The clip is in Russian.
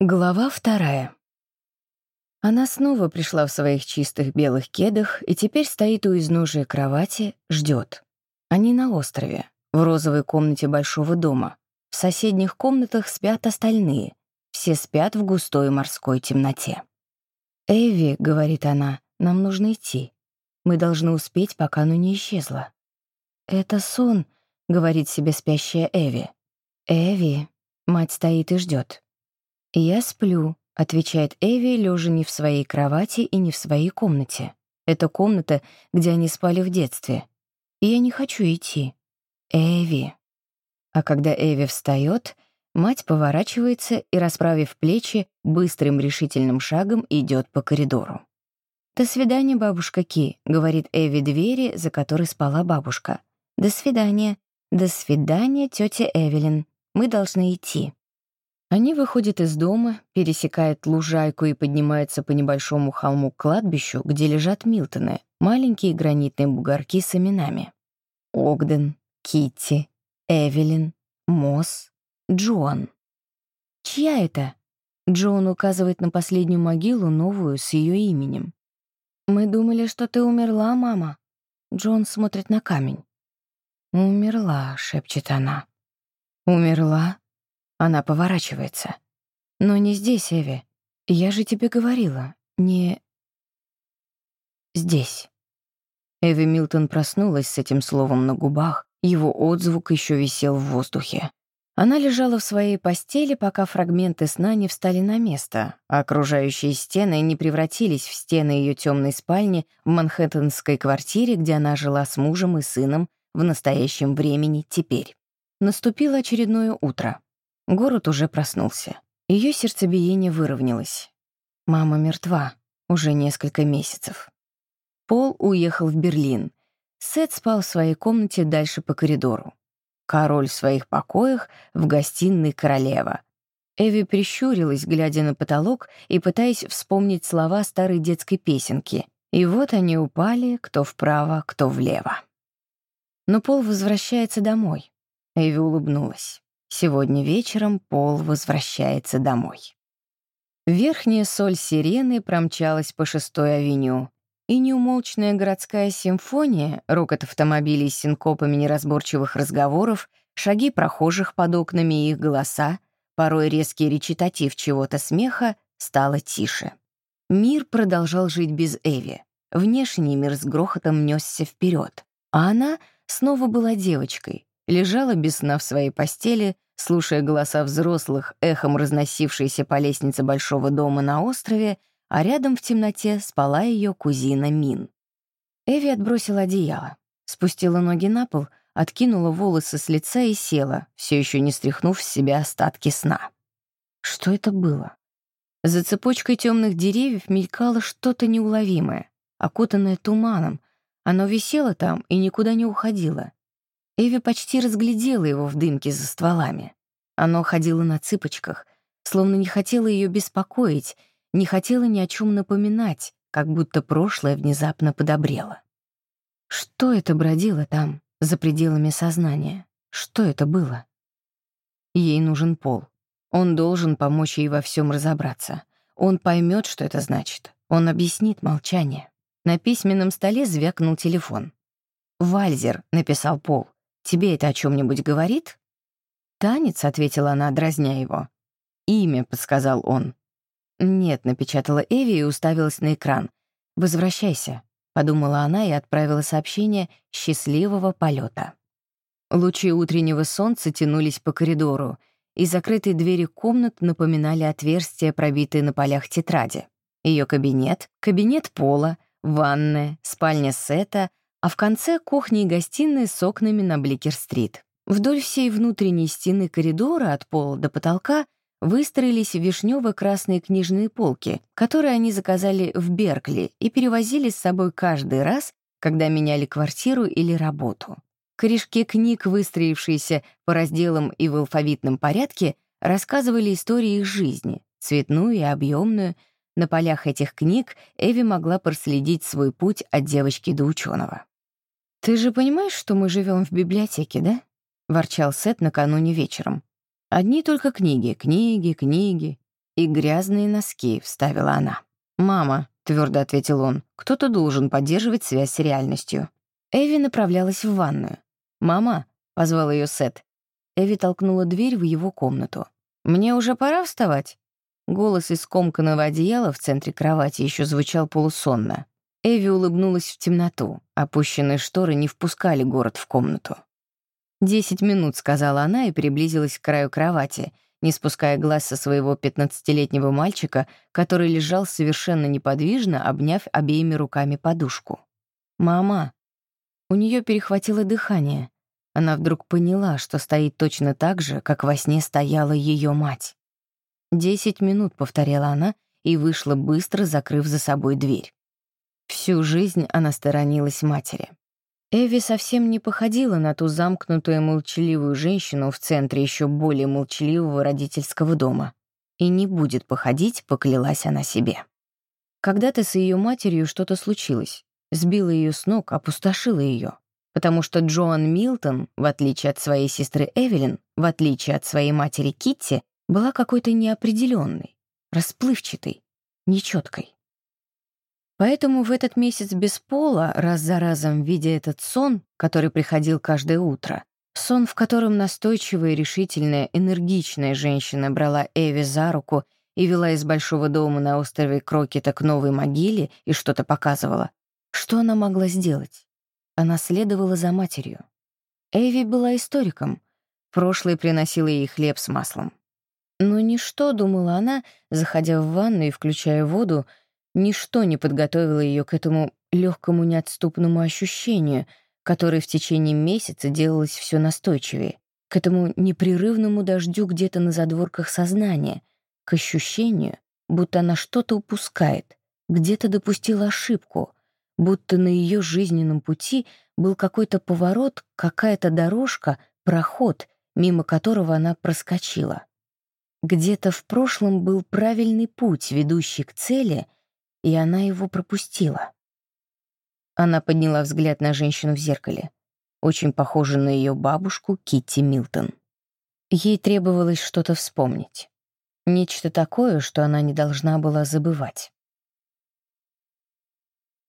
Глава вторая. Она снова пришла в своих чистых белых кедах и теперь стоит у изножия кровати, ждет. Они на острове, в розовой комнате большого дома. В соседних комнатах спят остальные. Все спят в густой морской темноте. «Эви», — говорит она, — «нам нужно идти. Мы должны успеть, пока оно не исчезло». «Это сон», — говорит себе спящая Эви. «Эви», — мать стоит и ждет. «Я сплю», — отвечает Эви, лежа не в своей кровати и не в своей комнате. Это комната, где они спали в детстве. И я не хочу идти. Эви. А когда Эви встает, мать поворачивается и, расправив плечи, быстрым решительным шагом идет по коридору. «До свидания, бабушка Ки», — говорит Эви двери, за которой спала бабушка. «До свидания. До свидания, тетя Эвелин. Мы должны идти». Они выходят из дома, пересекают лужайку и поднимаются по небольшому холму к кладбищу, где лежат Милтоны, маленькие гранитные бугорки с именами. Огден, Китти, Эвелин, Мосс, Джоан. «Чья это?» Джоан указывает на последнюю могилу, новую, с ее именем. «Мы думали, что ты умерла, мама». Джон смотрит на камень. «Умерла», — шепчет она. «Умерла?» Она поворачивается. «Но не здесь, Эви. Я же тебе говорила. Не... здесь». Эви Милтон проснулась с этим словом на губах, его отзвук еще висел в воздухе. Она лежала в своей постели, пока фрагменты сна не встали на место, а окружающие стены не превратились в стены ее темной спальни в манхэттенской квартире, где она жила с мужем и сыном в настоящем времени теперь. Наступило очередное утро. Город уже проснулся. Ее сердцебиение выровнялось. Мама мертва уже несколько месяцев. Пол уехал в Берлин. Сет спал в своей комнате дальше по коридору. Король в своих покоях, в гостиной королева. Эви прищурилась, глядя на потолок и пытаясь вспомнить слова старой детской песенки. И вот они упали, кто вправо, кто влево. Но Пол возвращается домой. Эви улыбнулась. Сегодня вечером Пол возвращается домой. Верхняя соль сирены промчалась по шестой авеню, и неумолчная городская симфония, рокот автомобилей с синкопами неразборчивых разговоров, шаги прохожих под окнами и их голоса, порой резкий речитатив чего-то смеха, стало тише. Мир продолжал жить без Эви. Внешний мир с грохотом несся вперед, а она снова была девочкой, лежала без сна в своей постели, слушая голоса взрослых, эхом разносившиеся по лестнице большого дома на острове, а рядом в темноте спала ее кузина Мин. Эви отбросила одеяло, спустила ноги на пол, откинула волосы с лица и села, все еще не стряхнув с себя остатки сна. Что это было? За цепочкой темных деревьев мелькало что-то неуловимое, окутанное туманом. Оно висело там и никуда не уходило. Эви почти разглядела его в дымке за стволами. Оно ходило на цыпочках, словно не хотело ее беспокоить, не хотела ни о чем напоминать, как будто прошлое внезапно подобрело. Что это бродило там, за пределами сознания? Что это было? Ей нужен Пол. Он должен помочь ей во всем разобраться. Он поймет, что это значит. Он объяснит молчание. На письменном столе звякнул телефон. «Вальзер», — написал Пол. Тебе это о чем-нибудь говорит?» «Танец», — ответила она, дразня его. «Имя», — подсказал он. «Нет», — напечатала Эви и уставилась на экран. «Возвращайся», — подумала она и отправила сообщение «Счастливого полета». Лучи утреннего солнца тянулись по коридору, и закрытые двери комнат напоминали отверстия, пробитые на полях тетради. Ее кабинет, кабинет Пола, ванная, спальня Сета, а в конце — кухня и гостиная с окнами на Бликер-стрит. Вдоль всей внутренней стены коридора от пола до потолка выстроились вишнево-красные книжные полки, которые они заказали в Беркли и перевозили с собой каждый раз, когда меняли квартиру или работу. Корешки книг, выстроившиеся по разделам и в алфавитном порядке, рассказывали истории их жизни, цветную и объемную. На полях этих книг Эви могла проследить свой путь от девочки до ученого. «Ты же понимаешь, что мы живем в библиотеке, да?» — ворчал Сет накануне вечером. «Одни только книги, книги, книги. «И грязные носки», — вставила она. «Мама», — твердо ответил он, — «кто-то должен поддерживать связь с реальностью». Эви направлялась в ванную. «Мама», — позвал ее Сет. Эви толкнула дверь в его комнату. «Мне уже пора вставать?» Голос из скомканного одеяла в центре кровати еще звучал полусонно. Эви улыбнулась в темноту. Опущенные шторы не впускали город в комнату. «Десять минут», — сказала она и приблизилась к краю кровати — не спуская глаз со своего пятнадцатилетнего мальчика, который лежал совершенно неподвижно, обняв обеими руками подушку. «Мама!» У нее перехватило дыхание. Она вдруг поняла, что стоит точно так же, как во сне стояла ее мать. «Десять минут», — повторяла она, и вышла быстро, закрыв за собой дверь. Всю жизнь она сторонилась матери. Эви совсем не походила на ту замкнутую молчаливую женщину в центре еще более молчаливого родительского дома. И не будет походить, поклялась она себе. Когда-то с ее матерью что-то случилось. Сбило ее с ног, опустошило ее. Потому что Джоан Милтон, в отличие от своей сестры Эвелин, в отличие от своей матери Китти, была какой-то неопределенной, расплывчатой, нечеткой. Поэтому в этот месяц без пола, раз за разом видя этот сон, который приходил каждое утро, сон, в котором настойчивая, решительная, энергичная женщина брала Эви за руку и вела из большого дома на острове Крокета к новой могиле и что-то показывала, что она могла сделать? Она следовала за матерью. Эви была историком. Прошлое приносило ей хлеб с маслом. Но ничто, думала она, заходя в ванну и включая воду, Ничто не подготовило ее к этому легкому неотступному ощущению, которое в течение месяца делалось все настойчивее, к этому непрерывному дождю где-то на задворках сознания, к ощущению, будто она что-то упускает, где-то допустила ошибку, будто на ее жизненном пути был какой-то поворот, какая-то дорожка, проход, мимо которого она проскочила. Где-то в прошлом был правильный путь, ведущий к цели — и она его пропустила. Она подняла взгляд на женщину в зеркале, очень похожую на ее бабушку Китти Милтон. Ей требовалось что-то вспомнить. Нечто такое, что она не должна была забывать.